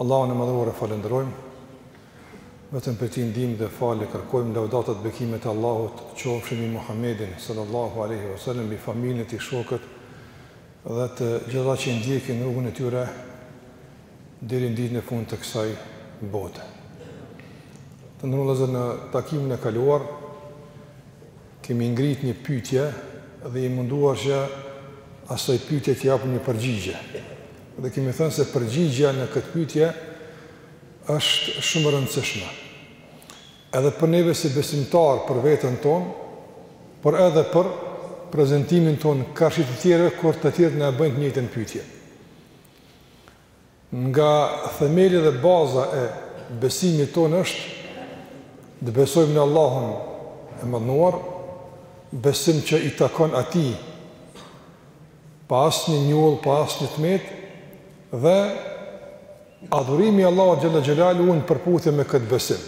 Allahun e Madhëruar e falënderojmë, vetëm prej Tij ndihmë dhe falje kërkojmë, lavdata dhe bekimet e Allahut qofshin mbi Muhammedin sallallahu alejhi ve sellem, mbi familjen e tij, shokët dhe të gjithë ata që ndjekin rrugën e tyre deri në ditën e fundit të kësaj bote. Të nderuar vëllezër në takimin e kaluar, Kemi ngrit një pyetje dhe jemi munduar që asaj pyetje t'i japim një përgjigje. Dhe kemi thënë se përgjigja në këtë pyetje është shumë e rëndësishme. Edhe për neve si besimtar për veten tonë, por edhe për prezantimin tonë karshi të tjerëve kur të tjerët na e bëjnë të njëjtën pyetje. Nga themeli dhe baza e besimit tonë është të besojmë në Allahun e Madhëruar, besim që i takon Atij, pa asnjë njollë, pa asnjë të metë, dhe adhurimi i Allahut xhel-le xhelaluhu në përputhje me këtë besim.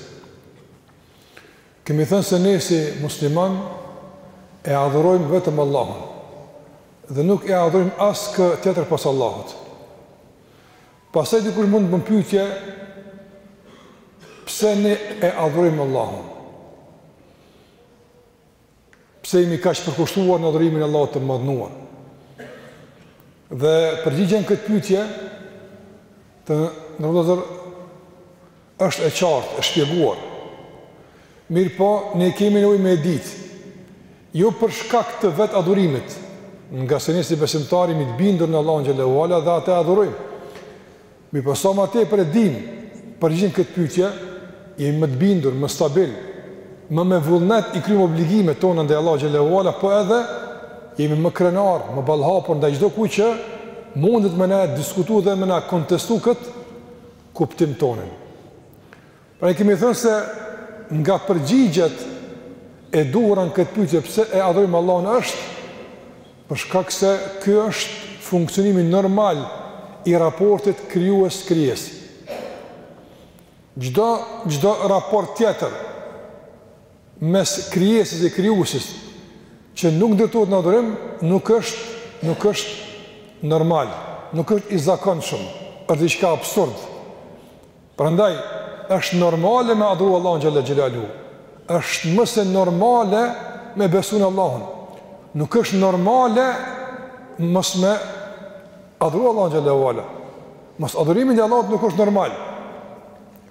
Kemi thënë se ne si musliman e adhurojmë vetëm Allahun dhe nuk e adhurojmë askë tjetër pos Allahut. Pastaj dikush mund të bën pyetje pse ne e adhurojmë Allahun? Pse jemi kaq përkushtuar në adhurimin e Allahut të madhëruar? Dhe përgjigja në këtë pyetje të nderuar vëllezër Është e qartë, e shpjeguar. Mirëpo, ne kemi nevojë me e ditë. Jo për shkak të vetë adhurimit, ngase ne si besimtarë jemi të bindur në Allahun xhel-le ue ala dhe atë e adhurojmë. Mirëpo sa më tepër e dimë, përgjigjen në këtë pyetje, jemi më të bindur, më stabil, më me vullnet i kryejmë obligimet tona ndaj Allahut xhel-le ue ala, po edhe jemi më krenar, më ballhapur ndaj çdo kujt që mundet me na e diskutu dhe me na kontestu këtë kuptim tonin. Pra kemi thënë se nga përgjigjet e duhura në këtë pyetje pse e adhurojmë Allahun është për shkak se ky është funksionimi normal i raportit krijues krijesë. Çdo çdo raport tjetër mes krijesës dhe krijuesit që nuk ndërtohet në adhurim nuk është nuk është normal, nuk është i zakonshëm, është diçka absurd. Prandaj është normale me adhuru Allahun xhel-le xhelaluhu. Është më se normale me besu në Allahun. Nuk është normale mos me adhuru Allahun xhel-le ue ala. Mosadhurimi i Allahut nuk është normal.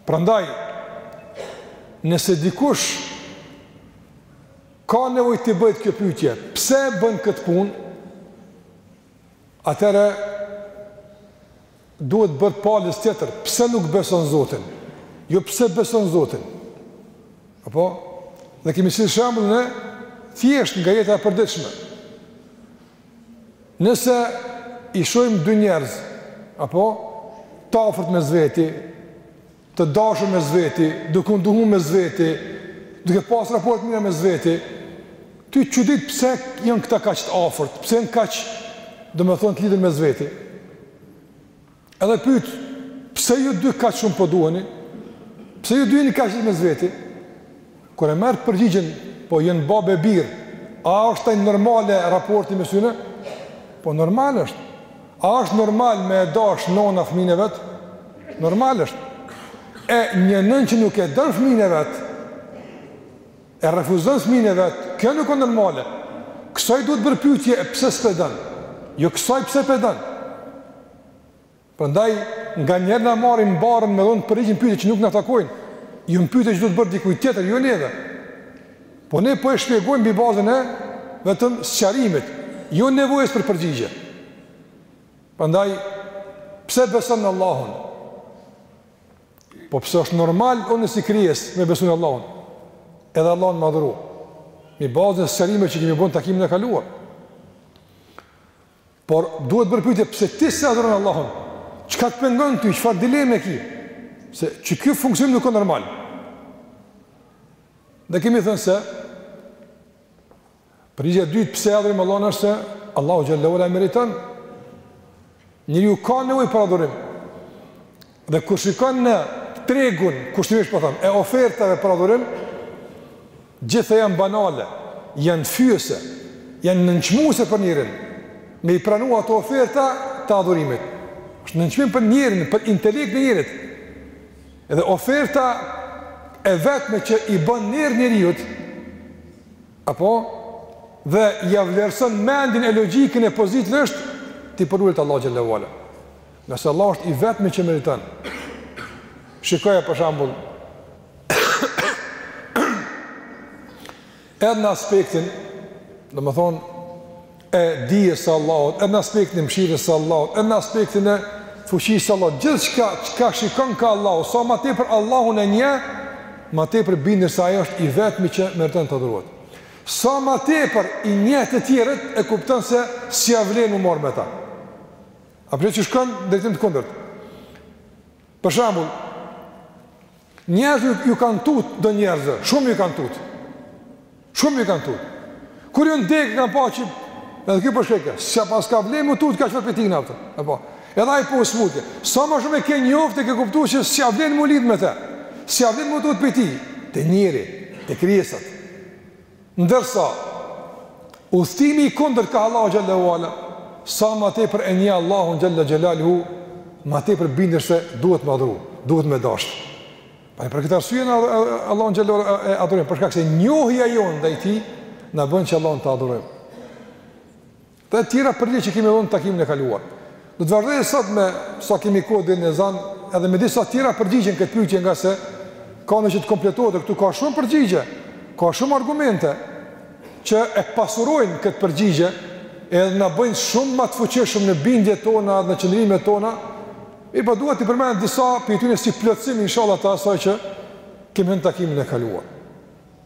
Prandaj, nëse dikush ka nevojë t'i bëhet kjo pyetje, pse e bën këtë punë? Atëherë duhet bërë palës tjetër, pse nuk beson Zotin? Jo pse beson Zotin? Apo, dhe kemi sjell shembullin e thjeshtë nga jeta e përditshme. Nëse i shohim dy njerëz, apo të afërt mes veti, të dashur mes veti, duke u ndihmuar mes veti, duke pas raport mirë mes veti, ti çuditesh pse janë këta kaq të afërt, pse janë kaq, domethënë të lidhur mes veti. Edhe pyet, pse ju dy kaq shumë po duheni? Pse ju dy jeni kaq mes veti? Kur e merr përgjigjen, po janë babë e bir. A është ai normale raporti mes tyne? Po normal është. A është normal me e dash nona fëmijën e vet? Normal është. E një nënë që nuk e don fëmijën e vet, E refuzon fëmijën e vet, kjo nuk o normale, kësaj duhet bërë pyetje pse s'pe don, jo kësaj pse pe don. Prandaj, nganjëherë ne marrim barrën me dhënë përgjigje n'pyetje që nuk na takojnë, janë pyetje që duhet bërë dikujt tjetër, jo neve. Po ne po e shpjegojmë mbi bazën e vetëm sqarimit, jo nevojës për përgjigje. Prandaj, pse beson në Allahun? Po pse është normal unë si krijesë me besu në Allahun? Edhe Allahun me adhuru. Mbi bazën e sqarimeve që kemi bon takimin e kaluar. Por duhet bërë pyetje, pse ti s'e adhuron Allahun? Çka të pengon ty, çfarë dileme ki? Se që ky funksionim nuk o normal. Dhe kemi thënë se, Përgjigja e dytë pse e adhurojmë Allahun është se Allahu xhel-le ue ala e meriton. Njeriu ka nevojë për adhurim. Dhe kur shikon në tregun, kushtimisht po them, e ofertave për adhurim, gjitha janë banale, janë fyese, janë nënçmuese për njerin. Me i pranu ato oferta të adhurimit. Është nënçmim për njerin, për intelektin e njerit. Edhe oferta e vetme që i bën nder njeriut, Apo, dhe ia vlerëson mendjen e logjikën e pozitën është t'i përulet Allahut xhel-le ue ala. Ngase Allahu është i vetmi që e meriton. Shikoja për shembull edhe në aspektin, domethënë e dijes së Allahut, edhe në aspektin e mëshirës së Allahut, edhe në aspektin e fuqisë së Allahut, gjithçka çka shikon ka Allahu, sa ma tepër Allahun e njeh, ma tepër bindesh se ai është i vetmi që meriton të adhurohet. Sa ma tepër i njeh të tjerët, e kupton se s'ia vlen m'u marr me ta. A përse që shkon n'drejtim të kundërt? Për shembull, njerëzit ju kanë tut do njerëzve, shumë ju kanë tut. Shumë ju kanë tut. Kur janë vdek kanë pa që edhe ky po shkeke, s'ka pas ka vle m'u tut kaq fort pej tina. Apo. Edhe ai po smutje. Sa më shumë e ke njoft e ke kuptu që s'ia vlen m'u lidh me të. S'ia vlen m'u tut pej ti, te njeri, te krijesat. Ndërsa, udhëtimi i kundërt ka Allahu xhelle ue ala, sa më tepër e njeh Allahun xhelle xhelaluhu, ma tepër bindesh se duhet me adhuru, duhet me dashtë. Pra për këtë arsye na Allahun xhelle ue ala e adhurojmë, për shkak se njohja jonë ndaj tij na bën që Allahun ta adhurojmë. Dhe tjera përgjigje që kemi dhënë në takimin e kaluar. Do të vazhdojë sot me sa kemi kohë deri në ezan, edhe me disa tjera përgjigje në këtë pyetje ngase kanë që të kompletohet këtu ka shumë përgjigje, ka shumë argumente që e pasurojnë këtë përgjigje edhe na bëjnë shumë ma të fuqishëm në bindjet tona dhe në qëndrimet tona. Mirëpo dua t'i përmend disa prej tyne si plotësim inshallah të asaj që kemi dhënë takimin e kaluar.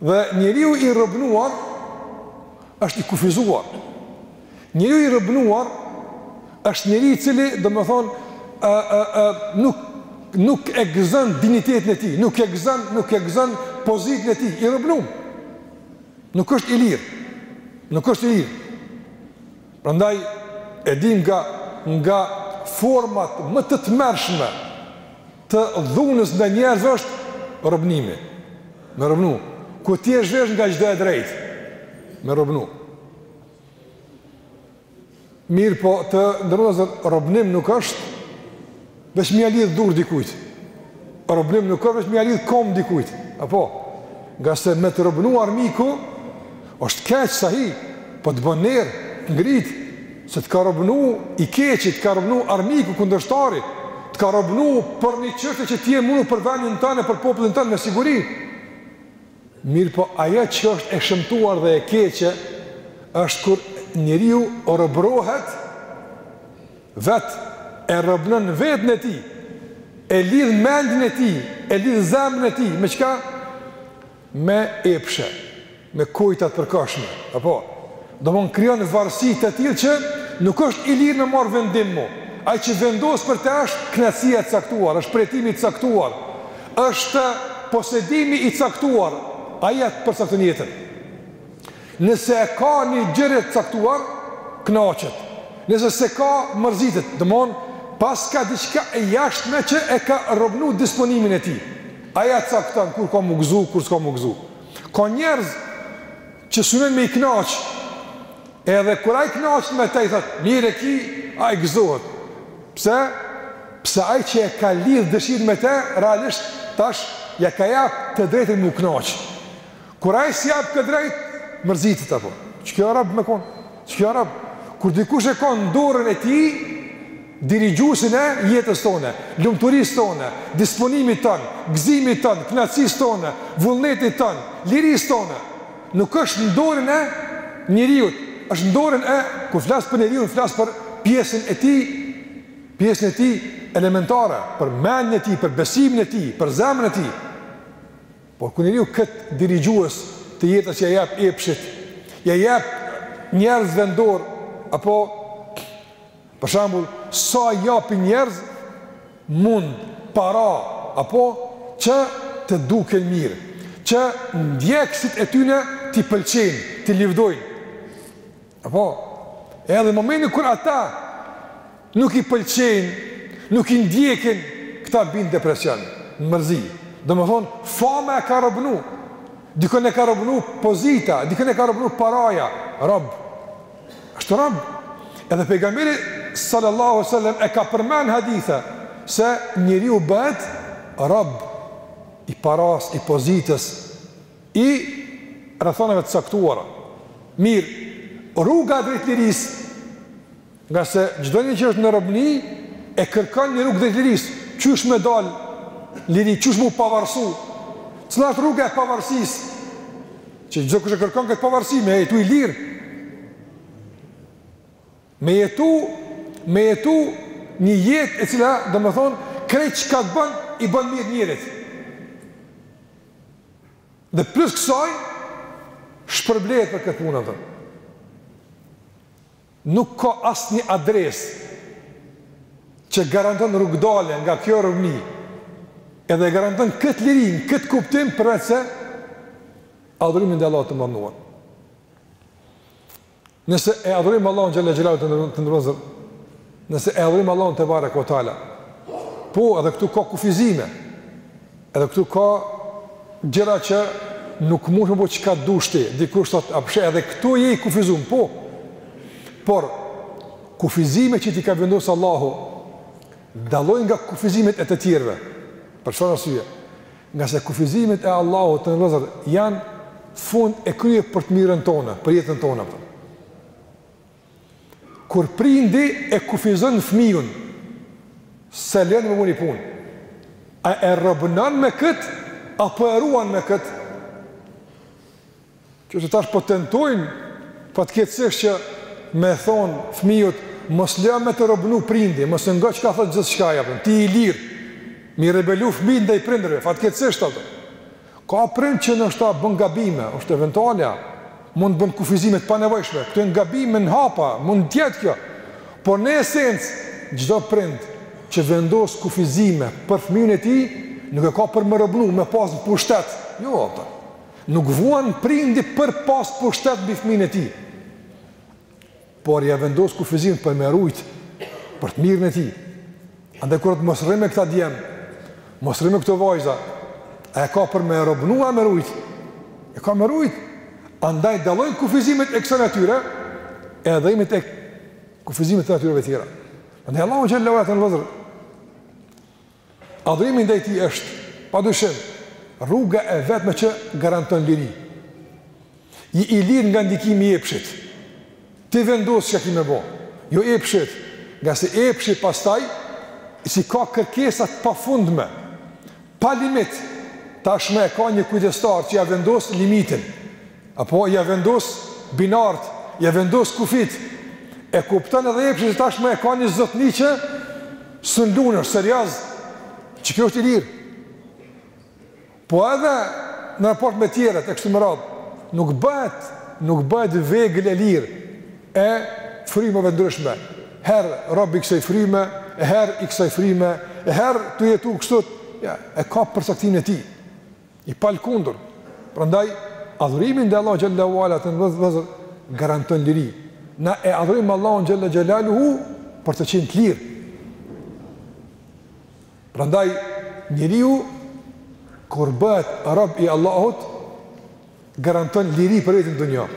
Dhe njeriu i robnuar është i kufizuar. Njeriu i robnuar është njeri i cili, domethonë, ë, ë, ë, nuk, nuk e gëzën dinjitetin e tij, nuk e gëzon, nuk e gëzon pozitën e tij, i robnum. Nuk është i lirë. Nuk është i lirë. Prandaj edhe ni nga nga format më të tmerrshme të dhunës ndaj njerëzve është robnimi. Me robnu, ku ti e zhvesh nga çdo e drejtë. Me robnu. Mirëpo të nderuar robnim nuk është Veç me ia lidh durt dikujt. Robnim nuk o veç me ia lidh komt dikujt. Apo, ngase me të robnu armiku, është keq sahi, po të bën nerë, t'ngrit, se të ka robnu i keqi, të ka robnu armiku kundërshtari, të ka robnu për një çështje që ti je munu për vendin tanë e për popullin tanë me siguri. Mirëpo ajo që është e shëmtuar dhe e keqe, është kur njeriu robërohet, vet, e robnon veten e tij, e lidh mendjen e tij, e lidh zemrën e tij, me çka? Me epshe, me gjëra të përkohshme, apo? Domethon krijon varësi të tillë që nuk është i lirë me marr vendim mo. Ai që vendos për të është kënaqësia e caktuar, është përjetimi i caktuar, është posedimi i caktuar, ai ia përcakton jetën. Nëse e ka një gjendje të caktuar, kënaqet. Nëse s'e ka, mërzitet. Domthon, paska diçka e jashtme që e ka robnu disponimin e tij. Ai ja cakton kur ka mu gëzu, kur s'ka mu gëzu. Ka njerëz që synojnë me i kënaq, edhe kur ai kënaqet me te i thotë, mirë e ki, ai gëzohet. Pse? Pse ai që e ka lidh dëshirën me te, realisht tash ja ka jap të drejtën mu kënaq. Kur ai s'i jap këtë drejtë, mërzitet apo. Shkjo rob me kon? Shkjo rob? Kur dikush e ka në dorën e tij dirigjuesin e jetës tonë, lumturisë tonë, disponimit tonë, gëzimit tonë, kënaqësisë tonë, vullnetit tonë, lirisë tonë, nuk është në dorën e njeriut, është në dorën e, kur flas për njeriu, flas për pjesën e tij, pjesën e tij elementare, për mendjen e tij, për besimin e tij, për zemrën e tij. Por kur njeriu këtë dirigjues të jetës që ja jep epshit, ja jep njerëzve në dorë, apo për shembull, sa japin njerëz mund para, apo që të duken mirë, që ndjekësit e tyre t'i pëlqejnë, t'i lëvdojnë. Apo, edhe në momentin kur ata nuk i pëlqejnë, nuk i ndjekin, këta bin depresion, në mërzi. Domethonë, fama e ka robnu, dikën e ka robnu pozita, dikën e ka robnu paraja, rob, është rob. Edhe pejgamberi sallallahu sallam e ka përmen hadithe, se njeriu bëhet rob i paras, i pozitës, I rrethanave të caktuara. Mirë, rruga drejt lirisë, ngase çdo një që është në robëni, e kërkon një rrugë drejt lirisë, qysh me dal liri, qysh mu pavarësu, cila është rruga e pavarësisë, që çdokush e kërkon këtë pavarësi, me jetu i lirë, Me jetu, me jetu një jetë e cila, domethonë, krejt çka bon, i bën mirë njerit. Dhe plus kësaj, shpërblehet për këtë punë, dhe. Nuk ka asnjë adresë që garanton rrugëdalje nga kjo robni, edhe garanton këtë lirim, këtë kuptim përveç se adhurimi i Allahut të madhnuar. Nëse e adhurojmë Allahun xhele xhelaluhu, të nderuar, nëse e adhurojmë Allahun tebareke ve teala. Po, edhe këtu ka kufizime. Edhe këtu ka gjëra që nuk mund me bo çka dush ti. Dikush thotë, "Ah pse edhe këtu je i kufizum?" Po. Por kufizime që t'i ka vendos Allahu dallojnë nga kufizimet e të tjerëve. Për çfarë arsye? Nga se kufizimet e Allahut të Madhërishëm janë fund e krye për të mirën tonë, për jetën tonë. Kur prindi e kufizon fëmijën, s'e len me bo ni punë, a e robnon me këtë, apo e ruan me këtë? Që tash po tentojnë fatkeqësisht që me i thonë fëmijës mos lë me të robnu prindi, mos e ngo çka thotë gjithçka ai apo ti i lirë. Me i rebelu fëmijët ndaj prindërve, fatkeqësisht apo. Ka prind që ndoshta bën gabime, është eventuale, mund të bën kufizime të panevojshme, këto janë gabime në hapa, mund të jetë kjo. Por në esencë çdo prind që vendos kufizime për fëmijën e tij, nuk e ka për me robnu, me pas n'pushtet. Jo, Nuk vuan prindi për me pas pushtet mbi fëmijën e tij, por ia vendos kufizimin për me rujt, për të mirën e tij. Andaj kur thotë mos rri me këta djem, mos rri me këto vajza, a e ka për me robnu a me rujt? E ka me rujt. Andaj dallojnë kufizimet e kësaj natyre, e adhurimit e kufizimet e natyreve tjera. Andaj Allahu xhallahu ta lëzër. Adhurimi ndaj tij është, pa dyshim, rruga e vetme që garanton liri. Je i lirë nga ndikimi i epshit. Ti vendos çka ki me bo. Jo epshi, nga se epshi pastaj s'i ka kërkesat të pafundme, pa limit, tashmë e ka një kujdestar që ja vendos limitin. Apo ja vendos binart, ja vendos kufit. E kupton edhe epshi se tashmë e ka një zotni që s'lun, është serioz, që kjo është liri. Po edhe në raport me tjerët e kështu me radhë, nuk bëhet, nuk bëhet vegël e lirë e frymave t'ndryshme. Herë rob i kësaj fryme, herë i kësaj fryme, herë tu jetu kështu, ja, e ka përcaktimin e tij. I palëkundur. Prandaj adhurimi ndaj Allahu xhalla uala të vëzhgojë garanton liri. Na e adhurojmë Allahun xhalla xhelaluhu për të qenë të lirë. Prandaj njeriu kur bëhet rob i Allahut garanton liri për jetën e dunjas.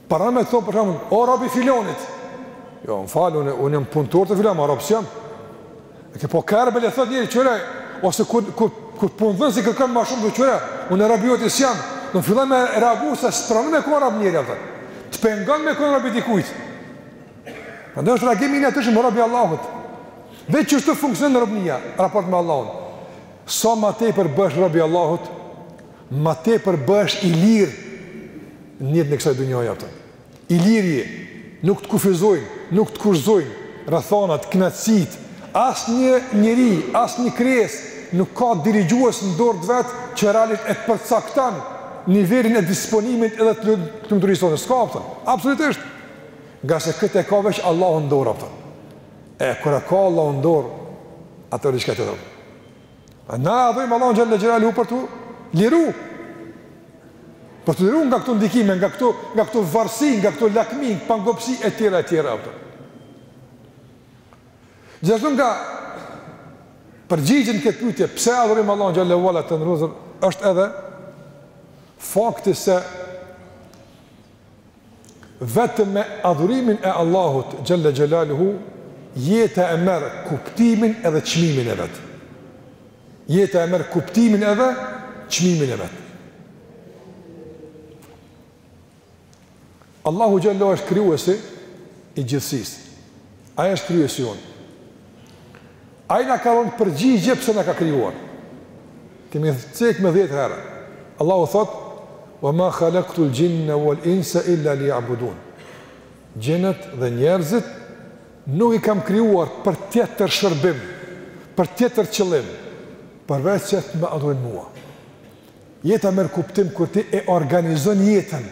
Pra me thonë për shembull, o rob i filanit. Jo, më fal, unë unë jam punëtor te filani, ama rob s'jam. E ke po karbel e thot një çore ose kur kur kur punëdhënsi kërkon më shumë çore, unë rob joti s'jam. Do fillon me reagu se s'pranon me kon rob njëri atë. Të pengon me kon rob i dikujt. Andaj është reagimi i natyrshëm rob i Allahut. Veç që s'funksionon robnia n'raport me Allahun. Sa më tepër bëhesh rob i Allahut, Më tepër bëhesh i lirë në jetën e kësaj dunjaje apo. I lirë je, nuk të kufizojnë, nuk të kushtëzojnë rrethanat, kënaqësitë, asnjë njeri, asnjë krijesë nuk ka dirigjues në dorë të vet që realisht e përcakton nivelin e disponimit edhe të lumturisë tonë, s'ka apo. Absolutisht. Ngase këtë e ka veç Allahu në dorë apo. E kur e ka Allahu në dorë, atëherë është diçka tjetër. Na e adhurojmë Allahun xhalla xhelaluhu për t'u liru. Për t'u liru nga këto ndikime, nga këto, nga këto varsi, nga këto lakmi, pangopsi, e tjera, e tjera. Gjithashtu nga përgjigjet n'këtë pytje, pse adhurojmë Allahun xhalla wa ala të nderuar, është edhe fakti se Vetëm me adhurimin e Allahut xhalla xhelaluhu jeta e merr kuptimin edhe çmimin e vet. Jeta e merr kuptimin edhe çmimin e vet. Allahu xhalla është krijuesi i gjithësisë. Ai është krijuesi jonë. Ai na ka dhënë përgjigje pse na ka krijuar. Kemi cek me 10 herë. Allahu thot: "Wa ma khalaqtu al-jinna wal-insa illa liya'budun." Xhinët dhe njerëzit nuk i kam krijuar për tjetër shërbim, për tjetër qëllim, përveç se të më adhurojnë mua. Jeta merr kuptim kur ti e organizon jetën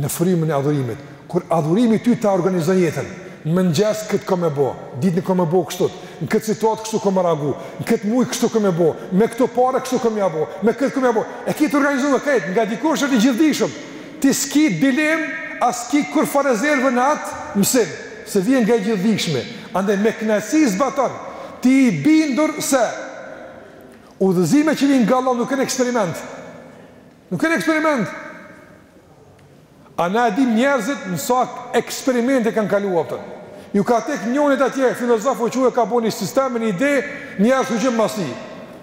në frymën e adhurimit, kur adhurimi ty ta organizon jetën, në mëngjes këtë kam me bo, ditën kam me bo kështu, në këtë situatë kështu kam me reagu, në këtë muj kështu kam me bo, me këto pare kështu kam me bo, me këtë kam me bo, e ki të organizume, nga dikush është i gjithdijshëm, ti s'ki dilem, as s'ki kurrfar rezerve në atë mësim, se vjen nga i gjithdijshmi, andaj me kënaqësi zbaton, ti i bindur se. Udhëzimet që vijnë nga Allahu nuk janë eksperiment. Nuk janë eksperiment. A na e dim njerëzit në sa eksperimente kanë kalu apo. Ju ka tek njërit atje filozofu që e ka bo një sistem, një ide, njerëzit u kimë masi.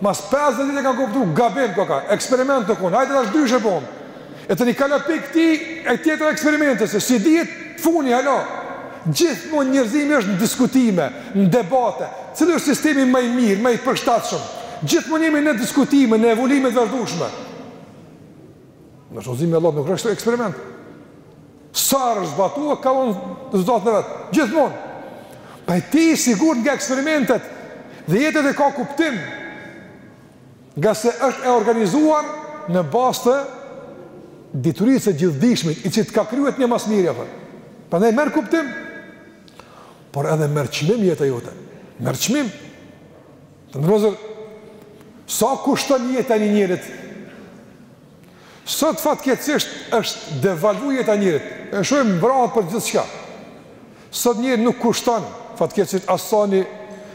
Mas 50 vite kanë kuptu gabim koka. Eksperiment u kon. Hajde tash qysh e bon. E tani kalo prej këtij te tjetri eksperiment, s'i dihet funi hala. Gjithmonë njerëzimi është në diskutime, në debate, cili është sistemi më i mirë, më i përshtatshëm. Gjithmonë jemi në diskutime, në evolime të vazhdueshme. Udhëzimi i Allahut nuk është eksperiment. Sa është zbatua, ka dhon rezultatin e vet. Gjithmonë. Pra je ti i sigurt nga eksperimentet dhe jeta e ka kuptim Ngase është e organizuar në bazë të diturisë së gjithëdijshmit, i cili të ka krijuar një mas miri apo. Prandaj merr kuptim. Por edhe merr çmim jeta jote. Merr çmim. Të nderuar, sa kushton jeta e një njerit? Sot fatkeqësisht është devalvuar jeta e njerit. E shohim mbrapa për gjithçka. Sot njëri nuk kushton fatkeqësisht as sa ni,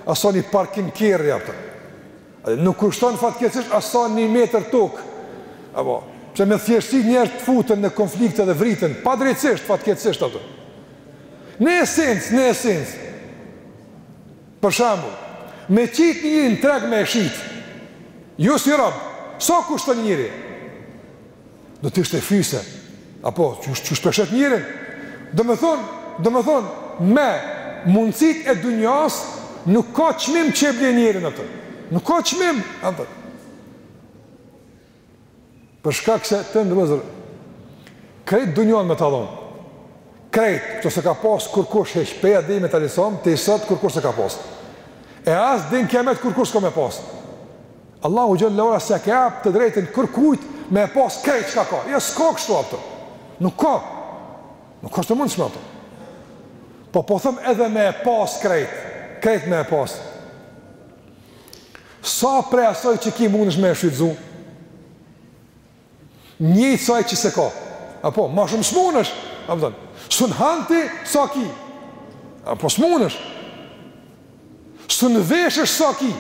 as sa ni parking kerri apo. Dhe nuk kushton fatkeqësisht as sa një metër tokë. Apo, pse me thjeshtësi njerëzt futen në konflikte dhe vriten padrejtësisht, fatkeqësisht ato. Në esencë, në esencë. Për shembull, me qitë njerin në treg me shit. Jo si rob. Sa kushton njëri? Do të ishte fyese, apo qysh peshohet njëri. Do me thonë, do me thonë, me mundësit e dunjas, nuk ka qmim që e blen njërin atë. Nuk ka qmim, atë. Për shkak se të nderuar, krejt dunjan me ta dhonë. Krejt, këtë s'e ka pas kërkush hiç, pej Ademit alejhi selam deri sot kërkush s'e ka pas. E as deri n'kiamet kërkush s'e ka me pas. Allahu xhelle ue ala s'ia ka jap të drejtën kërkujt me e pas krejt çka ka. Jo s'ka kështu ato. Nuk ka. Nuk asht e mundshme ato. Po po them edhe me e pas krejt, krejt me e pas. Sa prej asaj që ki mundesh me e shfrytëzu? Njëjtë sa aj që s'e ka. Apo, ma shumë s'munësh. Apo dhe, sun han ti, sa ki. Apo, s'munësh. Sun veshesh sa ki.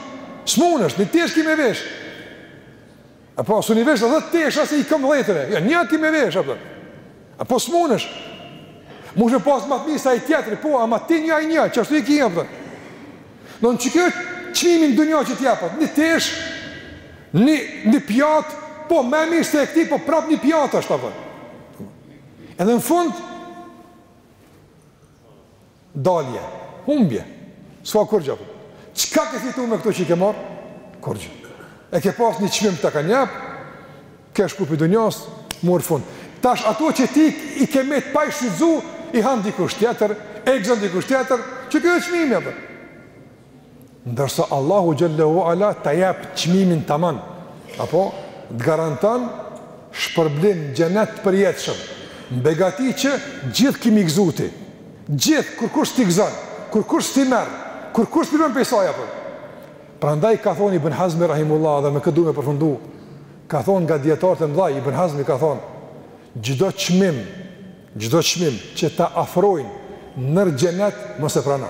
S'munësh, një tesh ki me vesh. Apo, sun i vesh dhjetë tesha se i kam dhjetë. Jo, nja ki me vesh, apo dhe. Apo, s'munësh. Munesh me pasë ma t'mirë se i tjetëri, po, ama ti nja, ai nja, qashtu i ki, apo dhe. Dhe qiky çmimi n' dynja që të japët, një tesh, një pjatë, po me e mirë se e këtij, po prap një pjatë është, apo. Edhe në fund, dalje, humbje, s'ka kurgjë, qka ke fitu me këto që i ke marë? Kurgjë. E ke pas një çmim ta kanë jap, Ke shku pi dunjas, mur fund. Tash ato që ti i ke, met pa i shfrytzu, i han dikush tjetër, e gëzon dikush tjetër, qiky është çmimi apo? Ndërsa Allahu xhelle ue ala ta jep çmimin tamam. Apo të garanton shpërblim xhenet të përjetshëm. Begati që gjithë ki me i gëzu ti. Gjithë kurkush s't'i gëzon, kurkush s't'i merr, kurkush s't'i lën pej saj, apo? Prandaj ka thonë Ibn Hazmi Rahimullah dhe me këtë du me përfundu, ka thonë nga dijetarët e mdhaj, Ibn Hazmi ka thonë, çdo çmim, çdo çmim që ta ofrojnë nër xhenet, mos e prano,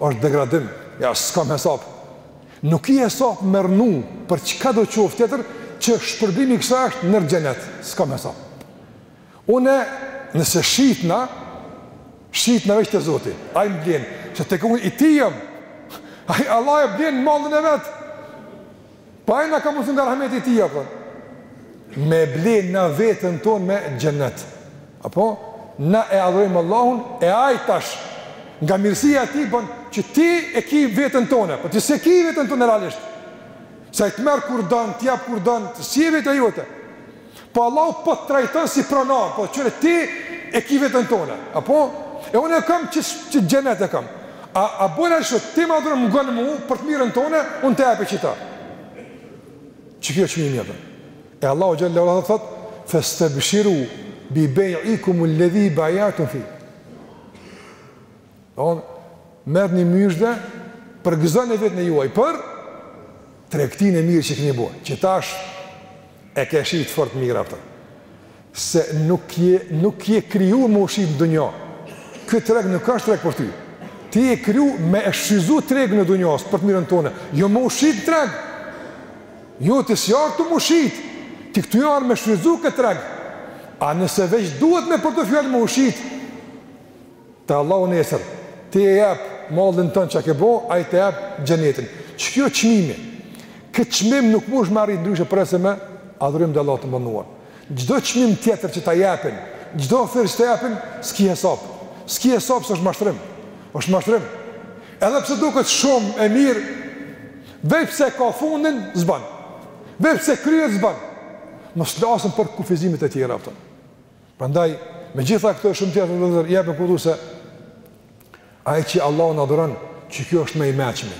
është degradim, ja, s'kam hesap, nuk ki hesap me rrnu për çkado qoftë tjetër, që shpërblimi i kësaj është nër xhenet, s'kam hesap. Unë nëse shitna, shitna veç te Zoti. Ai më blen, se tek unë i tij jam. Ai Allah e blen mallin e vet. Po ai na ka mundsu nga rahmeti i tij apo? Me ble na veten tonë me xhennet. Apo na e adhurojmë Allahun e ai tash nga mirësia e tij bën që ti e ke veten tonë, po ti s'e ke veten tonë realisht. Se ai ta merr kur don, ta jep kur don, si e vetë jote. Po Allahu po të trajton si pronar, po qyre ti e ki veten tone, apo? E unë e kam qe xhenetin e kam. A, a bojmë, ti m'adhuro, më ngo mu për të mirën tone, unë ta jepi qita. Që kjo që një një dhe. E Allahu xhelle ve ala thot, festebshiru bi bej'ikumul-ledhi baja'tum bih. Domthon, merrni myzhde, përgëzoni veten e juaj për tregtinë e mirë që keni bo, që tash e ke shit fort mirë atë. Se nuk je nuk je kriju me u shit në dunja. Ky treg nuk është treg për ty. Ti je kriju me e shfrytzu tregun e dunjas për të mirën tonë. Jo me u shit n'treg. Jo ti s'je ardh ktu me u shit. Ti këtu je ardh me shfrytzu këtë treg. A nëse veç duhet me për të fjalë me u shit, Te Allahu nesër ti e jep mallin tënd çka ke bo, ai ta jep xhenetin. Qiky o çmimi. Këtë çmim nuk mundesh me arrit ndryshe përveçse me adhurim të Allahut të Madhnuar. Çdo çmim tjetër që ta japin, çdo ofertë që ta japin, s'ki hesap. S'ki hesap se është mashtrim. Është mashtrim. Edhe pse duket shumë e mirë, veç pse ka fundin, s'bën. Veç pse kryhet, s'bën. Mos flasim për kufizimet e tjera, apo. Prandaj, me gjitha këto e shumë tjera vllazër, jep me kuptu se ai që Allahun e adhuron, qiky është ma i meçmi,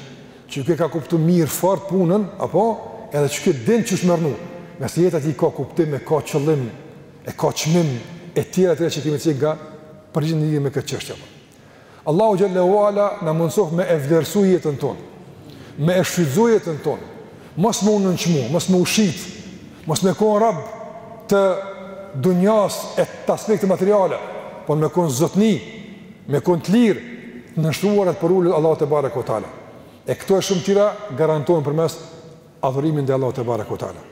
qiky e ka kuptu mirë fort punën, apo edhe qiky e din qysh me rrnu, ngase jeta e tij ka kuptim, e ka qëllim, e ka çmim, e tjera tjera që kemi cek nga përgjën një me këtë çështje. Për. Allahu xhelle ve ala na mundsoftë me e vlerësu jetën tonë, me e shfrytëzu jetën tonë, mos me u nënçmu, mos me u shit, mos me konë rob të dunjas e të aspekteve materiale, por me konë zotni, me konë të lirë, të nënshtruar e të përulët Allahut tebareke ve teala. E këto e shumë tjera garantohen përmes adhurimit të Allahut tebareke ve teala.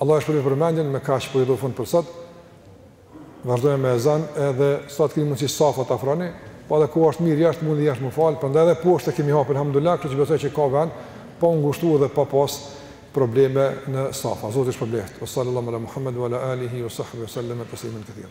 Allahu ju shpërbleftë për vëmendjen, me kaq po i dho fund për sot, Vazhdojmë me ezan edhe sa të keni mundësi safa të afroni, po edhe koha është mirë jashtë, mundeni jashtë me u falë, prandaj edhe poshtë e kemi hapë, elhamdulilah, kështu që besoj që ka vend, pa u ngushtu edhe pa pas probleme në safa. Zoti ju shpërbleftë. Ue sal-lallahu ala Muhammed, ue ala alihi, ue sahbihi, ue sel-lem teslimen kethira.